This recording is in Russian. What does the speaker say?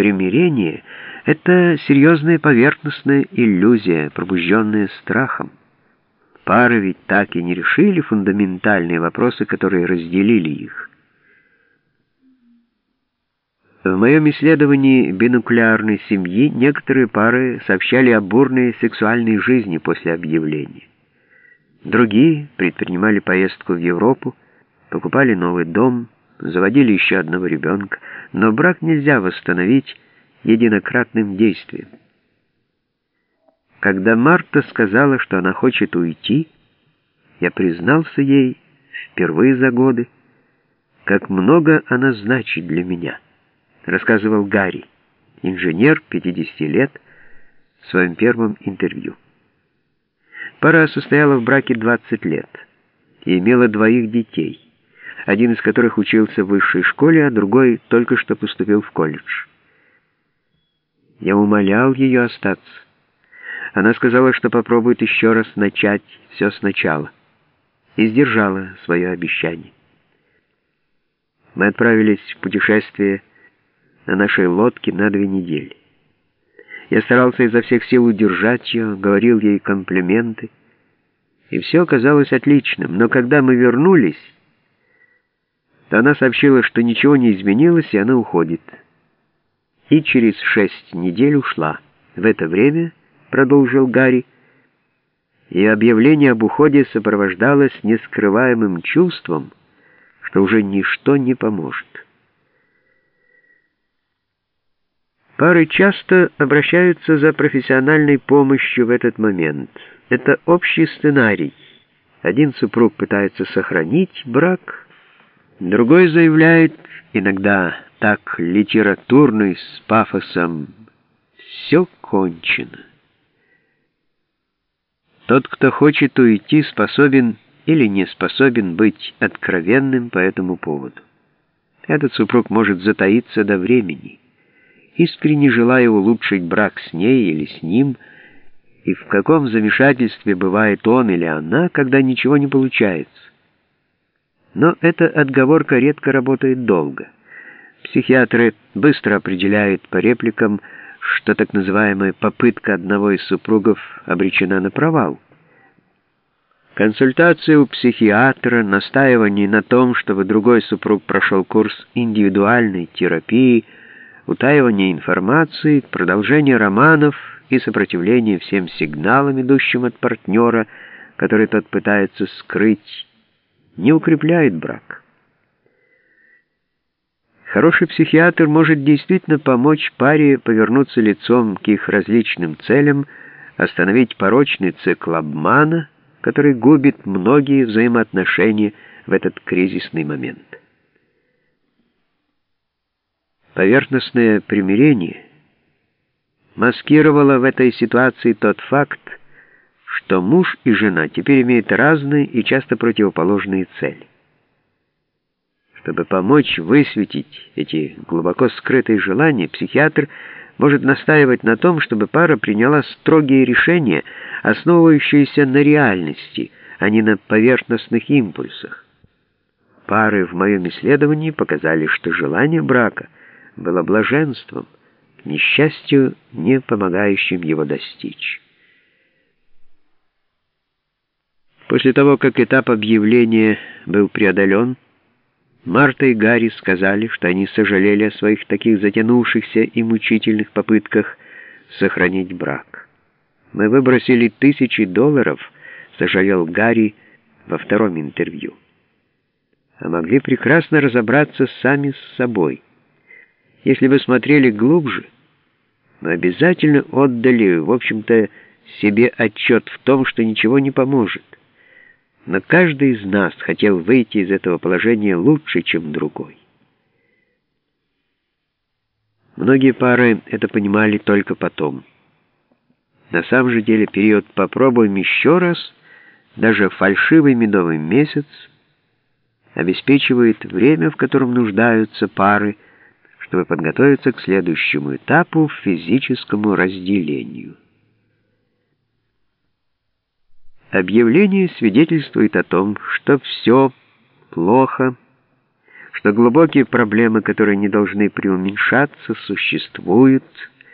примирение — это серьезная поверхностная иллюзия, пробужденная страхом. Пары ведь так и не решили фундаментальные вопросы, которые разделили их. В моем исследовании бинуклеарной семьи некоторые пары сообщали о бурной сексуальной жизни после объявления. Другие предпринимали поездку в Европу, покупали новый дом, заводили еще одного ребенка, но брак нельзя восстановить единократным действием. Когда Марта сказала, что она хочет уйти, я признался ей впервые за годы, как много она значит для меня, рассказывал Гарри, инженер 50 лет, в своем первом интервью. Пара состояла в браке 20 лет и имела двоих детей, один из которых учился в высшей школе, а другой только что поступил в колледж. Я умолял ее остаться. Она сказала, что попробует еще раз начать все сначала, и сдержала свое обещание. Мы отправились в путешествие на нашей лодке на две недели. Я старался изо всех сил удержать ее, говорил ей комплименты, и все оказалось отличным. Но когда мы вернулись, то она сообщила, что ничего не изменилось, и она уходит. И через шесть недель ушла. В это время, продолжил Гарри, и объявление об уходе сопровождалось нескрываемым чувством, что уже ничто не поможет. Пары часто обращаются за профессиональной помощью в этот момент. Это общий сценарий. Один супруг пытается сохранить брак, другой заявляет, иногда так литературный с пафосом, «все кончено». Тот, кто хочет уйти, способен или не способен быть откровенным по этому поводу. Этот супруг может затаиться до времени искренне желая улучшить брак с ней или с ним, и в каком замешательстве бывает он или она, когда ничего не получается. Но эта отговорка редко работает долго. Психиатры быстро определяют по репликам, что так называемая попытка одного из супругов обречена на провал. Консультация у психиатра, настаивание на том, чтобы другой супруг прошел курс индивидуальной терапии – утаивание информации, продолжение романов и сопротивление всем сигналам, идущим от партнера, который тот пытается скрыть, не укрепляет брак. Хороший психиатр может действительно помочь паре повернуться лицом к их различным целям, остановить порочный цикл обмана, который губит многие взаимоотношения в этот кризисный момент. Поверхностное примирение маскировало в этой ситуации тот факт, что муж и жена теперь имеют разные и часто противоположные цели. Чтобы помочь высветить эти глубоко скрытые желания, психиатр может настаивать на том, чтобы пара приняла строгие решения, основывающиеся на реальности, а не на поверхностных импульсах. Пары в моем исследовании показали, что желание брака — было блаженством, к несчастью, не помогающим его достичь. После того, как этап объявления был преодолен, Марта и Гарри сказали, что они сожалели о своих таких затянувшихся и мучительных попытках сохранить брак. «Мы выбросили тысячи долларов», — сожалел Гарри во втором интервью. «А могли прекрасно разобраться сами с собой». Если бы смотрели глубже, мы обязательно отдали, в общем-то, себе отчет в том, что ничего не поможет. Но каждый из нас хотел выйти из этого положения лучше, чем другой. Многие пары это понимали только потом. На самом же деле период «попробуем еще раз», даже фальшивый медовый месяц, обеспечивает время, в котором нуждаются пары, чтобы подготовиться к следующему этапу физическому разделению. Объявление свидетельствует о том, что все плохо, что глубокие проблемы, которые не должны преуменьшаться, существуют,